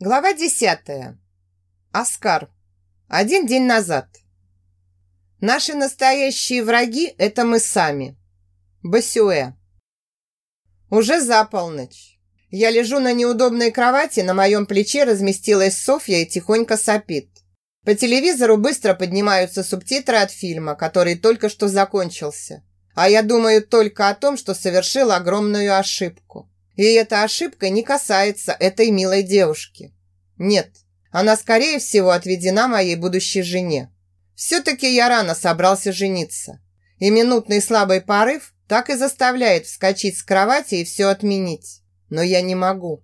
Глава десятая. Оскар. Один день назад. Наши настоящие враги – это мы сами. Басюэ. Уже за полночь. Я лежу на неудобной кровати, на моем плече разместилась Софья и тихонько сопит. По телевизору быстро поднимаются субтитры от фильма, который только что закончился. А я думаю только о том, что совершил огромную ошибку. И эта ошибка не касается этой милой девушки. Нет, она, скорее всего, отведена моей будущей жене. Все-таки я рано собрался жениться. И минутный слабый порыв так и заставляет вскочить с кровати и все отменить. Но я не могу.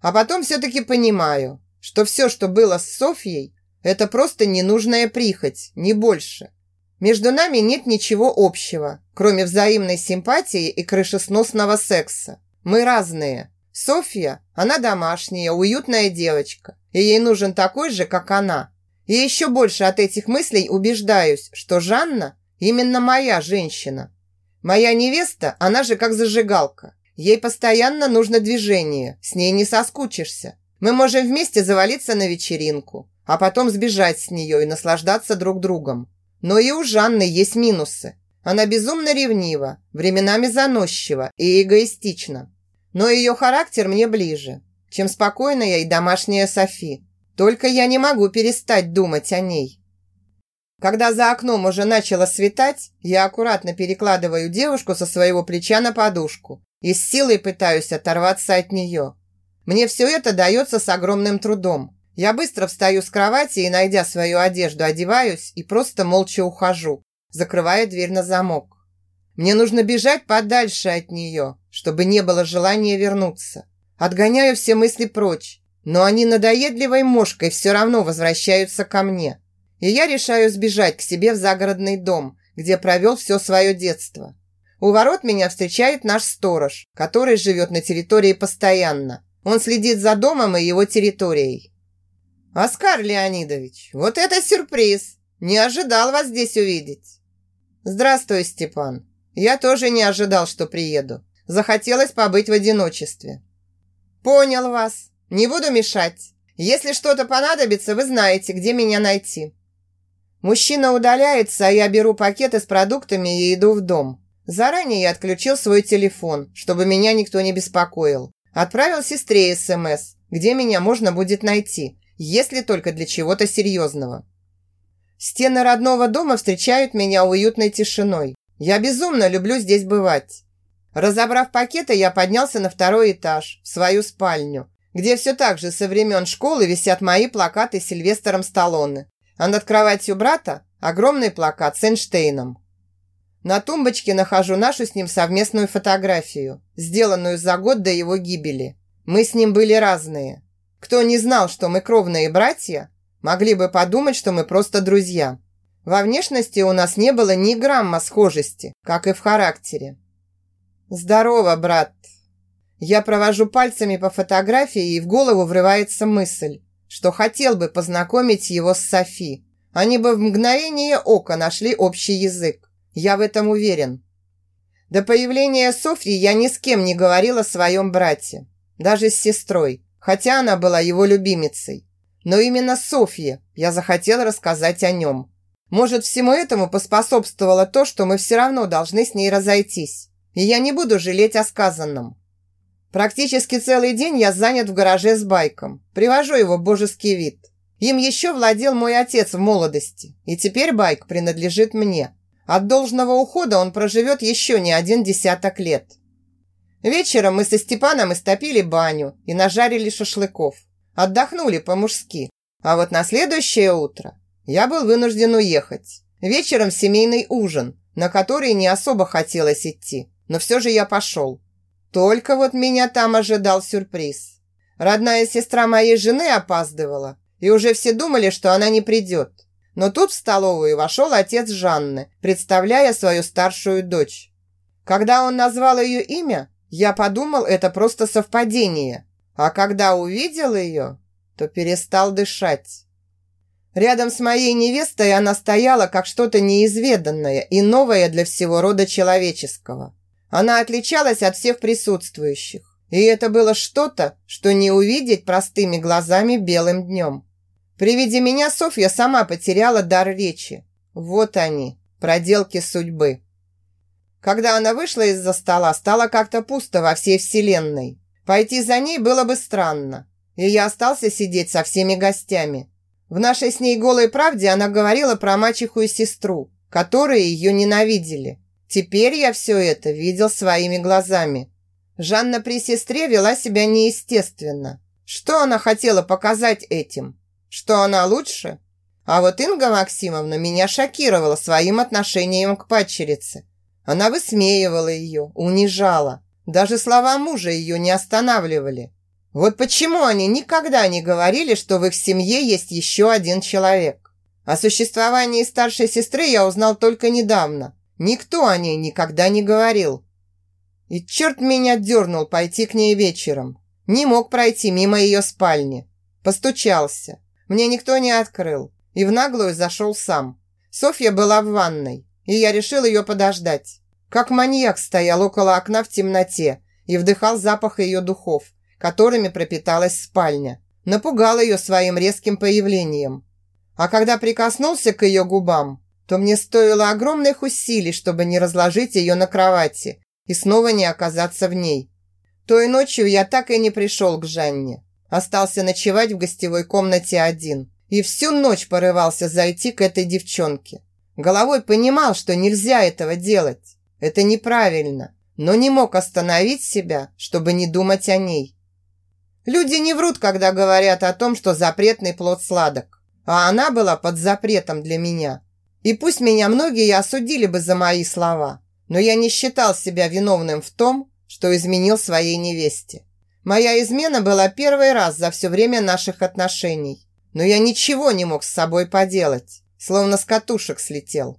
А потом все-таки понимаю, что все, что было с Софьей, это просто ненужная прихоть, не больше. Между нами нет ничего общего, кроме взаимной симпатии и крышесносного секса. Мы разные. Софья, она домашняя, уютная девочка, и ей нужен такой же, как она. И еще больше от этих мыслей убеждаюсь, что Жанна именно моя женщина. Моя невеста, она же как зажигалка. Ей постоянно нужно движение, с ней не соскучишься. Мы можем вместе завалиться на вечеринку, а потом сбежать с нее и наслаждаться друг другом. Но и у Жанны есть минусы. Она безумно ревнива, временами заносчива и эгоистична. Но ее характер мне ближе, чем спокойная и домашняя Софи. Только я не могу перестать думать о ней. Когда за окном уже начало светать, я аккуратно перекладываю девушку со своего плеча на подушку и с силой пытаюсь оторваться от нее. Мне все это дается с огромным трудом. Я быстро встаю с кровати и, найдя свою одежду, одеваюсь и просто молча ухожу, закрывая дверь на замок. Мне нужно бежать подальше от нее, чтобы не было желания вернуться. Отгоняю все мысли прочь, но они надоедливой мошкой все равно возвращаются ко мне. И я решаю сбежать к себе в загородный дом, где провел все свое детство. У ворот меня встречает наш сторож, который живет на территории постоянно. Он следит за домом и его территорией. «Оскар Леонидович, вот это сюрприз! Не ожидал вас здесь увидеть!» «Здравствуй, Степан!» Я тоже не ожидал, что приеду. Захотелось побыть в одиночестве. Понял вас. Не буду мешать. Если что-то понадобится, вы знаете, где меня найти. Мужчина удаляется, а я беру пакеты с продуктами и иду в дом. Заранее я отключил свой телефон, чтобы меня никто не беспокоил. Отправил сестре СМС, где меня можно будет найти, если только для чего-то серьезного. Стены родного дома встречают меня уютной тишиной. Я безумно люблю здесь бывать. Разобрав пакеты, я поднялся на второй этаж, в свою спальню, где все так же со времен школы висят мои плакаты с Сильвестром Сталлоне, а над кроватью брата огромный плакат с Эйнштейном. На тумбочке нахожу нашу с ним совместную фотографию, сделанную за год до его гибели. Мы с ним были разные. Кто не знал, что мы кровные братья, могли бы подумать, что мы просто друзья. Во внешности у нас не было ни грамма схожести, как и в характере. «Здорово, брат!» Я провожу пальцами по фотографии, и в голову врывается мысль, что хотел бы познакомить его с Софи. Они бы в мгновение ока нашли общий язык. Я в этом уверен. До появления Софьи я ни с кем не говорила о своем брате. Даже с сестрой, хотя она была его любимицей. Но именно Софье я захотела рассказать о нем. Может, всему этому поспособствовало то, что мы все равно должны с ней разойтись. И я не буду жалеть о сказанном. Практически целый день я занят в гараже с байком. Привожу его в божеский вид. Им еще владел мой отец в молодости. И теперь байк принадлежит мне. От должного ухода он проживет еще не один десяток лет. Вечером мы со Степаном истопили баню и нажарили шашлыков. Отдохнули по-мужски. А вот на следующее утро я был вынужден уехать. Вечером семейный ужин, на который не особо хотелось идти, но все же я пошел. Только вот меня там ожидал сюрприз. Родная сестра моей жены опаздывала, и уже все думали, что она не придет. Но тут в столовую вошел отец Жанны, представляя свою старшую дочь. Когда он назвал ее имя, я подумал, это просто совпадение. А когда увидел ее, то перестал дышать. Рядом с моей невестой она стояла как что-то неизведанное и новое для всего рода человеческого. Она отличалась от всех присутствующих. И это было что-то, что не увидеть простыми глазами белым днем. При виде меня Софья сама потеряла дар речи. Вот они, проделки судьбы. Когда она вышла из-за стола, стало как-то пусто во всей вселенной. Пойти за ней было бы странно. И я остался сидеть со всеми гостями. В нашей с ней голой правде она говорила про мачеху и сестру, которые ее ненавидели. Теперь я все это видел своими глазами. Жанна при сестре вела себя неестественно. Что она хотела показать этим? Что она лучше? А вот Инга Максимовна меня шокировала своим отношением к падчерице. Она высмеивала ее, унижала. Даже слова мужа ее не останавливали. Вот почему они никогда не говорили, что в их семье есть еще один человек. О существовании старшей сестры я узнал только недавно. Никто о ней никогда не говорил. И черт меня дернул пойти к ней вечером. Не мог пройти мимо ее спальни. Постучался. Мне никто не открыл. И в наглую зашел сам. Софья была в ванной и я решил ее подождать. Как маньяк стоял около окна в темноте и вдыхал запах ее духов, которыми пропиталась спальня. Напугал ее своим резким появлением. А когда прикоснулся к ее губам, то мне стоило огромных усилий, чтобы не разложить ее на кровати и снова не оказаться в ней. Той ночью я так и не пришел к Жанне. Остался ночевать в гостевой комнате один. И всю ночь порывался зайти к этой девчонке. Головой понимал, что нельзя этого делать. Это неправильно, но не мог остановить себя, чтобы не думать о ней. Люди не врут, когда говорят о том, что запретный плод сладок. А она была под запретом для меня. И пусть меня многие осудили бы за мои слова, но я не считал себя виновным в том, что изменил своей невесте. Моя измена была первый раз за все время наших отношений, но я ничего не мог с собой поделать словно с катушек слетел.